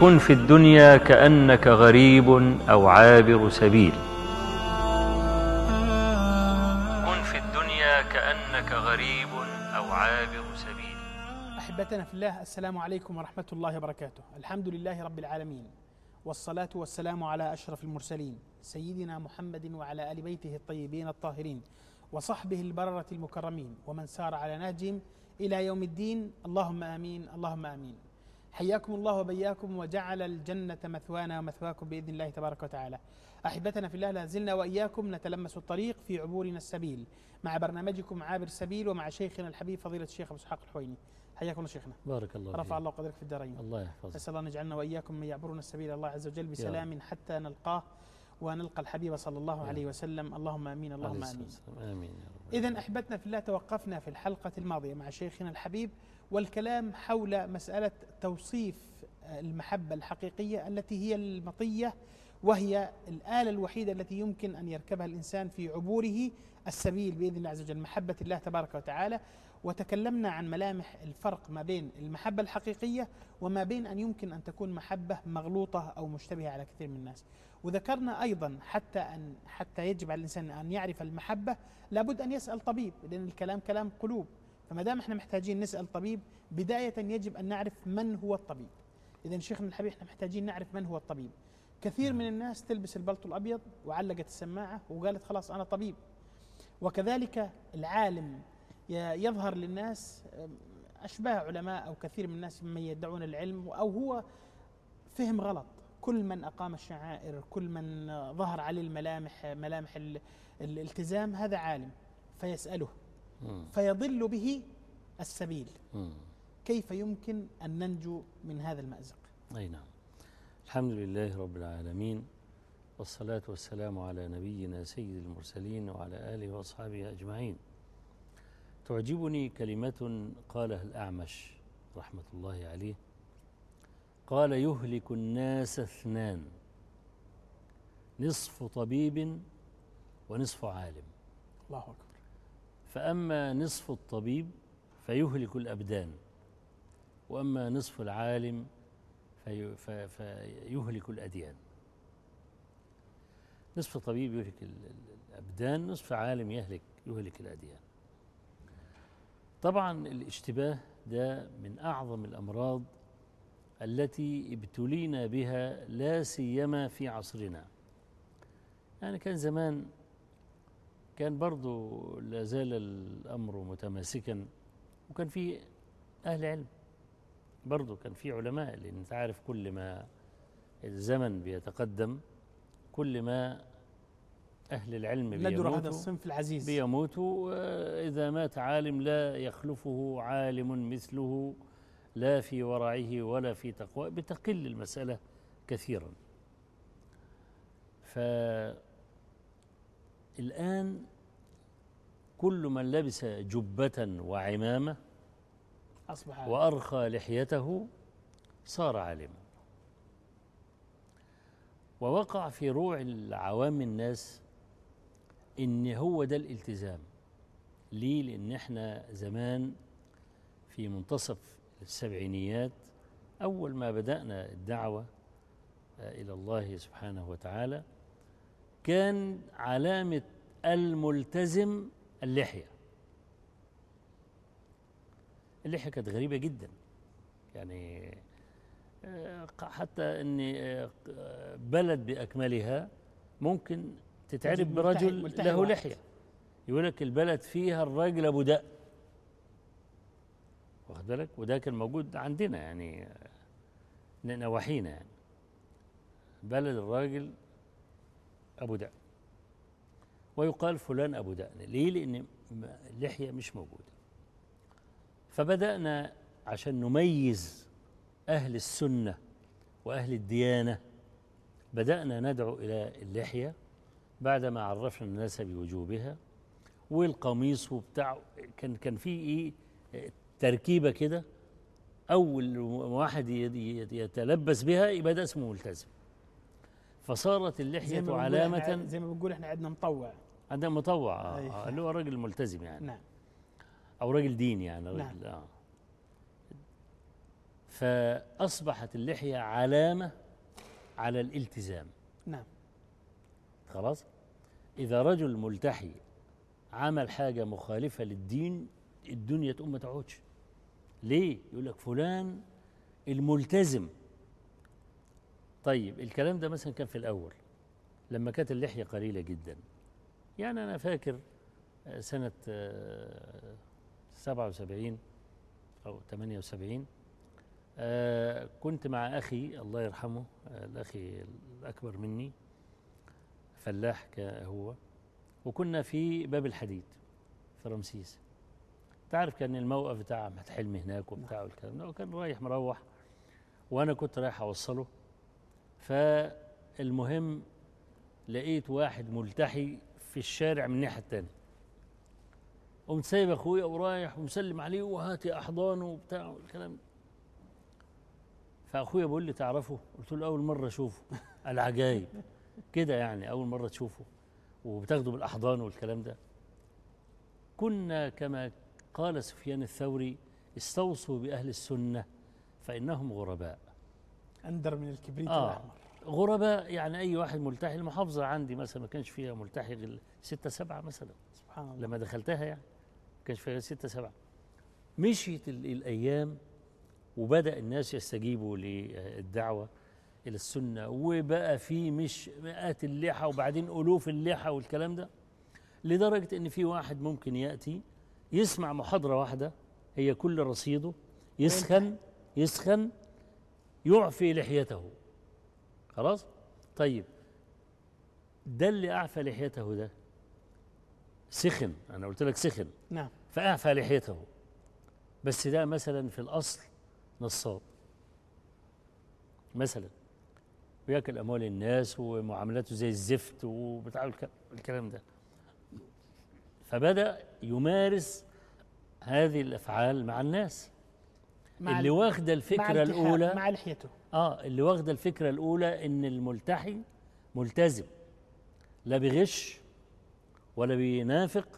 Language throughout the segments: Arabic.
كن في الدنيا كأنك غريب أو عابر سبيل. كن في الدنيا كأنك غريب أو عابر سبيل. أحبتنا في الله السلام عليكم ورحمة الله وبركاته. الحمد لله رب العالمين والصلاة والسلام على أشرف المرسلين سيدنا محمد وعلى آل بيته الطيبين الطاهرين وصحبه البررة المكرمين ومن سار على نهجهم إلى يوم الدين. اللهم آمين اللهم آمين. حياكم الله وبياكم وجعل الجنة مثوانا ومثواكم بإذن الله تبارك وتعالى. أحبتنا في الله لا زلنا وإياكم نتلمس الطريق في عبورنا السبيل مع برنامجكم عابر السبيل ومع شيخنا الحبيب فضيلة الشيخ أبو إسحاق الحويني. حياكم الله شيخنا. بارك الله رفع فيك. الله قدرك في الدارين. الله يحفظك. نسأل الله أن يجعلنا وإياكم من يعبرون السبيل. الله عز وجل بسلام حتى نلقاه. ونلقى الحبيب صلى الله يا عليه. وسلم. اللهم آمين اللهم يا رب إذا أحبتنا في الله توقفنا في الحلقة الماضية مع شيخنا الحبيب والكلام حول مسألة توصيف المحبة الحقيقية التي هي المطية وهي الآلة الوحيدة التي يمكن أن يركبها الإنسان في عبوره السبيل بإذن الله عز وجل. محبة الله تبارك وتعالى. وتكلمنا عن ملامح الفرق ما بين المحبة الحقيقية وما بين أن يمكن أن تكون محبة مغلوطة أو مشتبهة على كثير من الناس. وذكرنا أيضا حتى أن حتى يجب على الإنسان أن يعرف المحبة لابد أن يسأل طبيب لأن الكلام كلام قلوب. فما دام إحنا محتاجين نسأل طبيب بداية يجب أن نعرف من هو الطبيب. إذا شيخنا الحبيب إحنا محتاجين نعرف من هو الطبيب. كثير من الناس تلبس البلطو الأبيض وعلقت السماعة وقالت خلاص أنا طبيب. وكذلك العالم يظهر للناس أشباه علماء أو كثير من الناس ممن يدعون العلم أو هو فهم غلط. كل من أقام الشعائر كل من ظهر عليه الملامح ملامح ال- الالتزام هذا عالم فيسأله. فيضل به السبيل. كيف يمكن أن ننجو من هذا المأزق؟ أي نعم. الحمد لله رب العالمين والصلاة والسلام على نبينا سيد المرسلين وعلى آله وأصحابه أجمعين. تعجبني كلمة قالها الأعمش رحمة الله عليه. قال يهلك الناس اثنان نصف طبيب ونصف عالم. الله أكبر. فأما نصف الطبيب فيهلك الأبدان وأما نصف العالم في فيهلك الأديان. نصف طبيب يهلك ال- ال- الأبدان نصف عالم يهلك يهلك الأديان. طبعا الاشتباه ده من أعظم الأمراض التي ابتلينا بها لا سيما في عصرنا. يعني كان زمان كان برضو لا زال الأمر متماسكا وكان في أهل علم. برضو كان في علماء لأن أنت عارف كل ما الزمن بيتقدم كل ما أهل العلم ندر هذا بيموتوا الصنف العزيز بيموتوا إذا مات عالم لا يخلفه عالم مثله لا في ورعه ولا في تقوى بتقل المسألة كثيرا فالآن كل من لبس جبة وعمامة أصبح عالم. وأرخى لحيته صار عالما ووقع في روع العوام الناس إن هو ده الالتزام. ليه؟ لأن إحنا زمان في منتصف السبعينيات أول ما بدأنا الدعوة آه، إلى الله سبحانه وتعالى كان علامة الملتزم اللحية. اللحية كانت غريبة جدا. يعني آه، حتى إن آه، بلد بأكملها ممكن تتعرف برجل ملتحي له واحد. لحية. يقول لك البلد فيها الراجل أبو دق واخد بالك؟ وده كان موجود عندنا يعني نواحينا يعني. بلد الراجل أبو دق ويقال فلان أبو دقن ليه؟ لأن م- اللحيه مش موجودة. فبدأنا عشان نميز أهل السنة وأهل الديانة بدأنا ندعو إلى اللحية. بعدما عرفنا الناس بوجوبها والقميص وبتاع كان كان في إيه تركيبة كده أول واحد يتلبس بها يبقى ده اسمه ملتزم. فصارت ما اللحيه علامة زي ما بنقول إحنا عندنا مطوع. عندنا مطوع آه،. آه، اللي هو راجل ملتزم يعني. نعم. أو راجل دين يعني نعم. راجل آه. فأصبحت اللحية علامة على الالتزام. نعم. خلاص؟ إذا رجل ملتحي عمل حاجة مخالفة للدين الدنيا تقوم ما تقعدش ليه؟ يقول لك فلان الملتزم. طيب الكلام ده مثلا كان في الأول لما كانت اللحية قليلة جدا. يعني أنا فاكر آه، سنة آه، سبعة وسبعين أو ثمانية وسبعين آه، كنت مع أخي الله يرحمه آه، الأخي الأكبر مني. فلاح هو وكنا في باب الحديد في رمسيس. تعرف كان الموقف بتاع أحمد حلمي هناك وبتاع والكلام ده وكان رايح مروح. وأنا كنت رايح أوصله. فالمهم لقيت واحد ملتحي في الشارع من الناحية التانية. قمت سايب أخويا ورايح ومسلم عليه وهاتي أحضانه وبتاع والكلام ده. فأخويا بيقول لي تعرفه؟ قلت له أول مرة أشوفه. العجايب. كده يعني أول مرة تشوفه وبتاخده بالأحضان والكلام ده. كنا كما قال سفيان الثوري استوصوا بأهل السنة فإنهم غرباء. أندر من الكبريت آه. الأحمر غرباء يعني أي واحد ملتحي المحافظة عندي مثلا ما كانش فيها ملتحي غير ستة سبعة مثلا. سبحان الله. لما دخلتها يعني ما كانش فيها ستة سبعة. مشيت ال- الأيام وبدأ الناس يستجيبوا للدعوة. إلى السنة وبقى في مش مئات اللحى وبعدين ألوف اللحى والكلام ده لدرجة إن في واحد ممكن يأتي يسمع محاضرة واحدة هي كل رصيده يسخن يسخن يعفي لحيته. خلاص؟ طيب. ده اللي أعفى لحيته ده. سخن أنا قلت لك سخن. نعم. فأعفى لحيته. بس ده مثلا في الأصل نصاب. مثلا. بياكل أموال الناس ومعاملاته زي الزفت وبتاع الك- الكلام ده. فبدأ يمارس هذه الأفعال مع الناس. مع اللي ال- واخدة مع الأولى مع لحيته. آه اللي واخدة الفكرة الأولى إن الملتحي ملتزم. لا بيغش ولا بينافق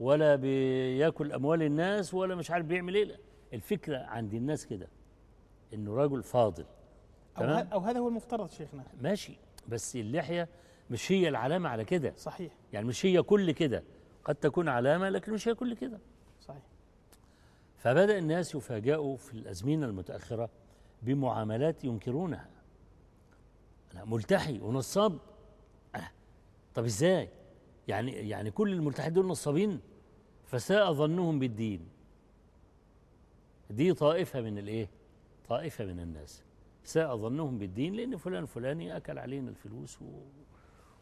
ولا بياكل أموال الناس ولا مش عارف بيعمل إيه. الفكرة عند الناس كده إنه رجل فاضل. أو, أو هذا هو المفترض شيخنا. ماشي. بس اللحية مش هي العلامة على كده. صحيح. يعني مش هي كل كده. قد تكون علامة لكن مش هي كل كده. صحيح. فبدأ الناس يفاجئوا في الأزمنة المتأخرة بمعاملات ينكرونها. أنا ملتحي ونصاب. أنا طب إزاي؟ يعني يعني كل الملتحين دول نصابين. فساء ظنهم بالدين. دي طائفة من الإيه؟ طائفة من الناس. ساء ظنهم بالدين لأن فلان فلاني أكل علينا الفلوس و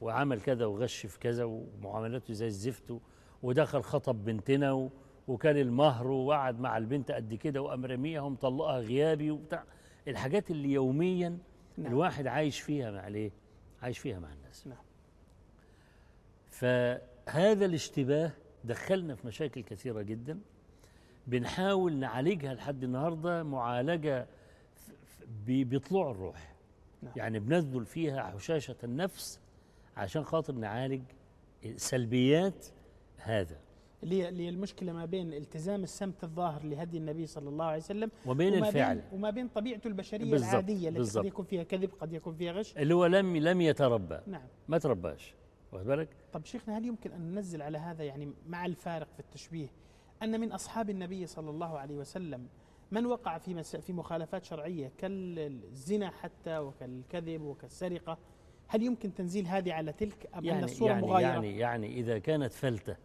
وعمل كذا وغش في كذا ومعاملاته زي الزفت ودخل خطب بنتنا و وكان المهر وقعد مع البنت قد كده وقام رميها ومطلقها غيابي وبتاع الحاجات اللي يوميا نعم. الواحد عايش فيها مع الإيه؟ عايش فيها مع الناس نعم. فهذا الاشتباه دخلنا في مشاكل كثيرة جدا بنحاول نعالجها لحد النهاردة معالجة بطلوع الروح. نعم. يعني بنبذل فيها حشاشة النفس عشان خاطر نعالج سلبيات هذا. اللي المشكلة ما بين التزام السمت الظاهر لهدي النبي صلى الله عليه وسلم وبين وما الفعل. بين وما بين طبيعته البشرية بالضبط، العادية التي بالضبط. قد يكون فيها كذب قد يكون فيها غش. اللي هو لم لم يتربى. نعم. ما ترباش. واخد بالك؟ طب شيخنا هل يمكن أن ننزل على هذا يعني مع الفارق في التشبيه أن من أصحاب النبي صلى الله عليه وسلم من وقع في مس... في مخالفات شرعية كالزنا حتى وكالكذب وكالسرقة؟ هل يمكن تنزيل هذه على تلك أن يعني الصورة يعني مغايرة؟ يعني يعني إذا كانت فلتة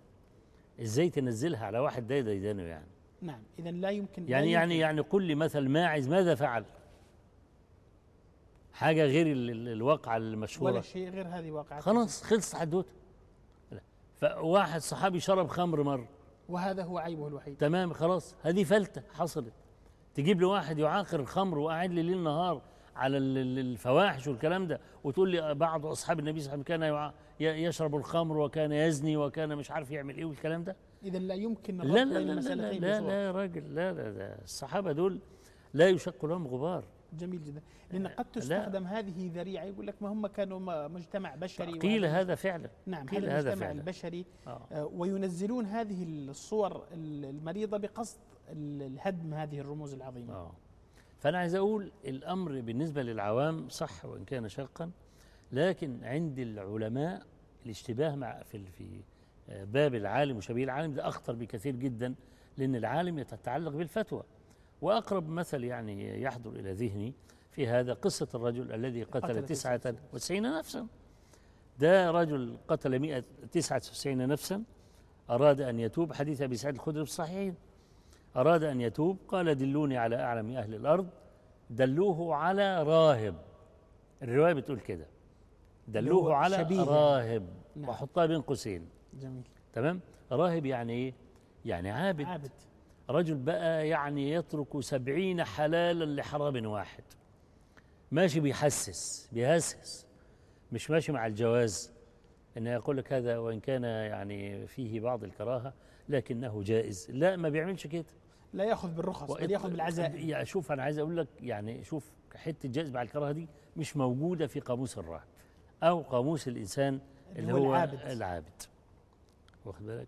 إزاي تنزلها على واحد ده ديدانه يعني؟ نعم إذا لا يمكن لا يعني يعني يمكن. يعني قل لي مثل ماعز ماذا فعل؟ حاجة غير ال- ال- الواقعة ولا المشهوره شيء غير هذه واقعة. خلاص خلص حدوته. فواحد صحابي شرب خمر مرة. وهذا هو عيبه الوحيد. تمام خلاص هذه فلتة حصلت. تجيب لي واحد يعاقر الخمر وقاعد لي ليل نهار على ال- ال- الفواحش والكلام ده وتقول لي بعض أصحاب النبي صلى الله عليه وسلم كان يشرب الخمر وكان يزني وكان مش عارف يعمل إيه والكلام ده إذا لا يمكن لا لا لا لا, لا, بصورة. لا يا راجل لا لا لا الصحابة دول لا يشق لهم غبار جميل جدا لأن قد تستخدم هذه ذريعة يقول لك ما هم كانوا مجتمع بشري قيل وهذا- هذا فعلا نعم قيل هذا المجتمع فعلا. البشري آه. آه، وينزلون هذه الصور ال- المريضة بقصد الهدم هذه الرموز العظيمة. آه. فأنا عايز أقول الأمر بالنسبة للعوام صح وإن كان شاقا لكن عند العلماء الاشتباه مع في في باب العالم وشبيه العالم ده أخطر بكثير جدا لأن العالم يتعلق بالفتوى. وأقرب مثل يعني يحضر إلى ذهني في هذا قصة الرجل الذي قتل قتل تسعة وتسعين نفسا. ده رجل قتل مئة تسعة وتسعين نفسا أراد أن يتوب حديث أبي سعيد الخدري في الصحيحين. أراد أن يتوب قال دلوني على أعلم أهل الأرض دلوه على راهب. الرواية بتقول كده. دلوه على شبيه. راهب. نعم. وحطها بين قوسين. جميل. تمام؟ راهب يعني إيه؟ يعني عابد. عابد. رجل بقى يعني يترك سبعين حلالا لحرام واحد. ماشي بيحسس بيهسس مش ماشي مع الجواز. انه يقول لك هذا وإن كان يعني فيه بعض الكراهة لكنه جائز. لا ما بيعملش كده. لا ياخذ بالرخص بل ياخذ بالعزائم. يعني شوف أنا عايز أقول لك يعني شوف حتة جائز مع الكراهه دي مش موجودة في قاموس الراهب أو قاموس الإنسان اللي هو العابد. العابد. واخد بالك؟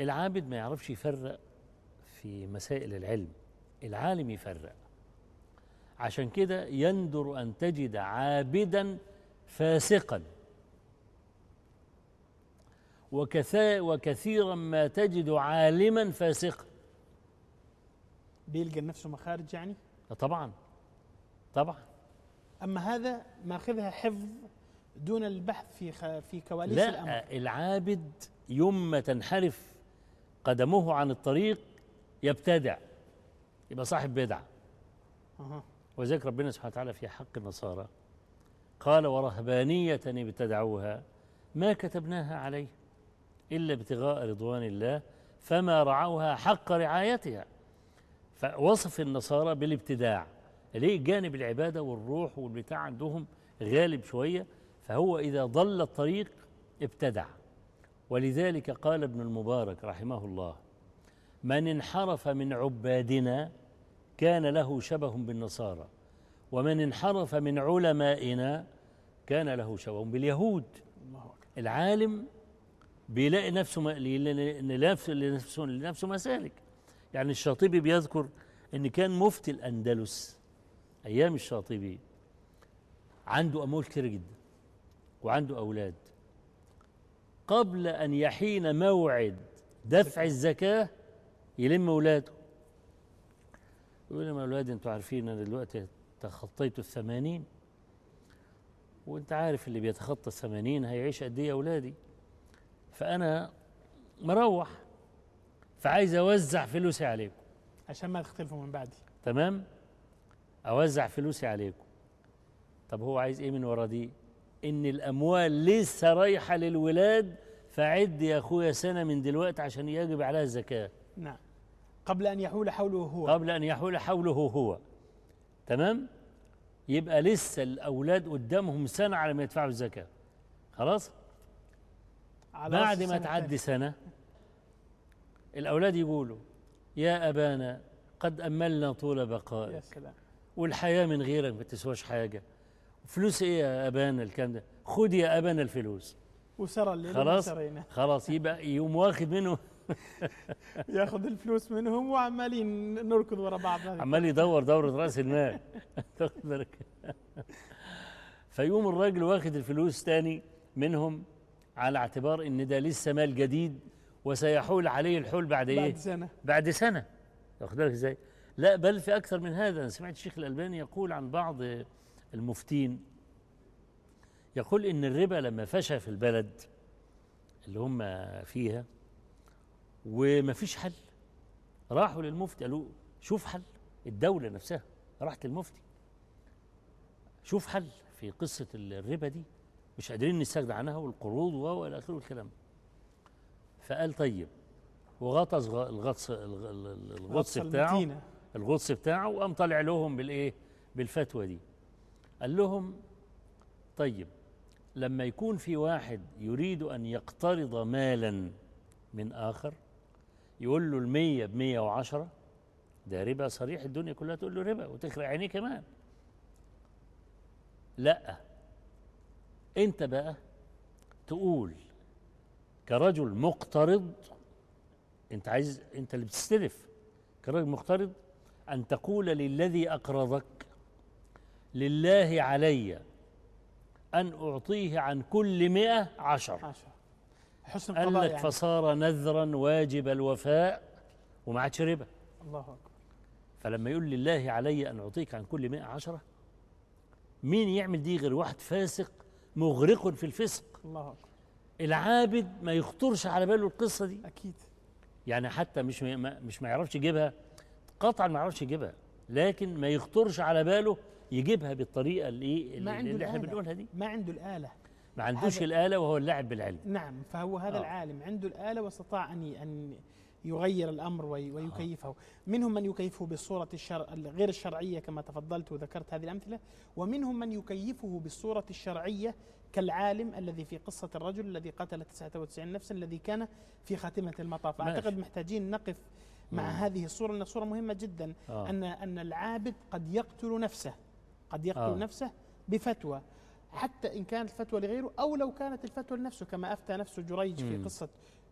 العابد ما يعرفش يفرق في مسائل العلم العالم يفرق. عشان كده يندر أن تجد عابدا فاسقا. وكثيرا ما تجد عالما فاسقا. بيلقى نفسه مخارج يعني؟ طبعا. طبعا. أما هذا ماخذها حفظ دون البحث في. في كواليس الأمر. لا العابد يوم تنحرف قدمه عن الطريق يبتدع. يبقى صاحب بدعه أها. وذلك ربنا سبحانه وتعالى في حق النصارى. قال ورهبانية ابتدعوها. ما كتبناها عليه. إلا ابتغاء رضوان الله فما رعوها حق رعايتها. فوصف النصارى بالابتداع ليه؟ جانب العبادة والروح والبتاع عندهم غالب شوية فهو إذا ضل الطريق ابتدع. ولذلك قال ابن المبارك رحمه الله من انحرف من عبادنا كان له شبه بالنصارى ومن انحرف من علمائنا كان له شبه باليهود. العالم بيلاقي نفسه لنفسه لنفسه مسالك يعني الشاطبي بيذكر إن كان مفتي الأندلس أيام الشاطبي. عنده اموال كتير جدا وعنده أولاد. قبل أن يحين موعد دفع الزكاة يلم أولاده. يقول لهم يا أولاد أنتوا عارفين أنا دلوقتي تخطيت الثمانين. وأنت عارف اللي بيتخطى الثمانين هيعيش قد إيه يا أولادي؟ فأنا مروح فعايز أوزع فلوسي عليكم. عشان ما تختلفوا من بعدي. تمام؟ أوزع فلوسي عليكم. طب هو عايز إيه من ورا دي؟ إن الأموال لسه رايحة للولاد فعد يا أخويا سنة من دلوقتي عشان يجب عليها الزكاة. نعم. قبل أن يحول حوله هو. قبل أن يحول حوله هو. تمام؟ يبقى لسه الأولاد قدامهم سنة على ما يدفعوا الزكاة. خلاص؟ بعد ما تعدي. سنة الأولاد يقولوا يا أبانا قد أملنا طول يا بقائك سلام. والحياة من غيرك ما تسواش حاجة. فلوس إيه يا أبانا الكلام ده؟ خد يا أبانا الفلوس. وسرى الليل خلاص؟ خلاص يبقى يقوم واخد منه ياخذ الفلوس منهم وعمالين نركض ورا بعض. عمال يدور دورة رأس المال. تاخد بالك. فيقوم الراجل واخد الفلوس تاني منهم على اعتبار إن ده لسه مال جديد وسيحول عليه الحول بعد إيه؟ بعد سنة. بعد سنة. واخد بالك إزاي؟ لا بل في أكثر من هذا. أنا سمعت الشيخ الألباني يقول عن بعض المفتين يقول إن الربا لما فشى في البلد اللي هم فيها وما فيش حل. راحوا للمفتي قالوا شوف حل. الدولة نفسها راحت للمفتي. شوف حل في قصة الربا دي. مش قادرين نستغنى عنها والقروض والى آخره الكلام. فقال طيب وغطس الغطس الغ- ال- الغطس غطس بتاعه. الغطس بتاعه وقام طالع لهم بالإيه؟ بالفتوى دي. قال لهم طيب لما يكون في واحد يريد أن يقترض مالا من آخر يقول له المية بمية وعشرة ده ربا صريح الدنيا كلها تقول له ربا وتخرق عينيه كمان. لأ انت بقى تقول كرجل مقترض انت عايز انت اللي بتستلف. كرجل مقترض أن تقول للذي أقرضك لله علي أن أعطيه عن كل مئة عشر. عشرة حسن قال لك يعني. فصار نذرا واجب الوفاء وما عادش ربا. الله أكبر. فلما يقول لله علي أن أعطيك عن كل مئة عشرة مين يعمل دي غير واحد فاسق مغرق في الفسق. الله أكبر. العابد ما يخطرش على باله القصة دي. أكيد. يعني حتى مش ما مش ما يعرفش يجيبها قطعا ما يعرفش يجيبها لكن ما يخطرش على باله يجيبها بالطريقة اللي, ما عنده اللي, إحنا. بنقولها دي. ما عنده الآلة. ما عندوش الآلة وهو اللاعب بالعلم. نعم فهو هذا آه. العالم. عنده الآلة واستطاع أن أن يغير الأمر وي- ويكيفه منهم من يكيفه بالصورة الشرع غير الشرعية كما تفضلت وذكرت هذه الأمثلة ومنهم من يكيفه بالصورة الشرعية كالعالم الذي في قصة الرجل الذي قتل 99 نفسا الذي كان في خاتمة المطاف. أعتقد محتاجين نقف مع مم. هذه الصورة لأنها صورة مهمة جدا آه. أن أن العابد قد يقتل نفسه قد يقتل آه. نفسه بفتوى حتى إن كانت الفتوى لغيره أو لو كانت الفتوى لنفسه كما أفتى نفسه جريج في مم. قصة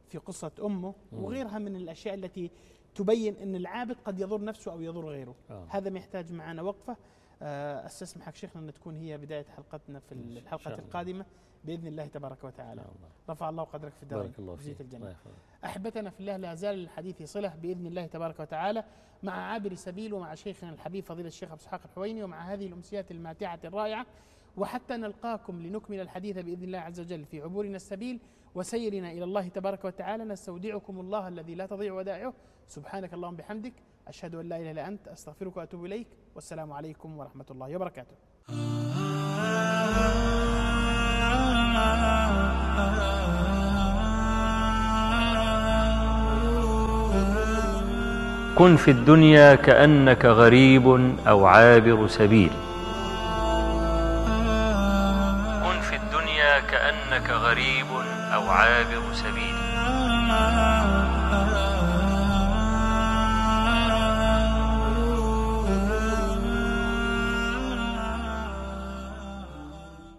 في قصة أمه. وغيرها من الأشياء التي تبين أن العابد قد يضر نفسه أو يضر غيره آه. هذا ما يحتاج معنا وقفة آه، أستسمحك شيخنا أن تكون هي بداية حلقتنا في الحلقة الله. القادمة بإذن الله تبارك وتعالى الله. رفع الله قدرك في الدارين فيك الجنة. أحبتنا في الله لا زال الحديث صلة بإذن الله تبارك وتعالى مع عابر سبيل ومع شيخنا الحبيب فضيلة الشيخ أبو إسحاق الحويني ومع هذه الأمسيات الماتعة الرائعة وحتى نلقاكم لنكمل الحديث بإذن الله عز وجل في عبورنا السبيل وسيرنا إلى الله تبارك وتعالى. نستودعكم الله الذي لا تضيع ودائعه. سبحانك اللهم بحمدك. أشهد أن لا إله إلا أنت. أستغفرك وأتوب إليك. والسلام عليكم ورحمة الله وبركاته. كن في الدنيا كأنك غريب أو عابر سبيل. عابر سبيل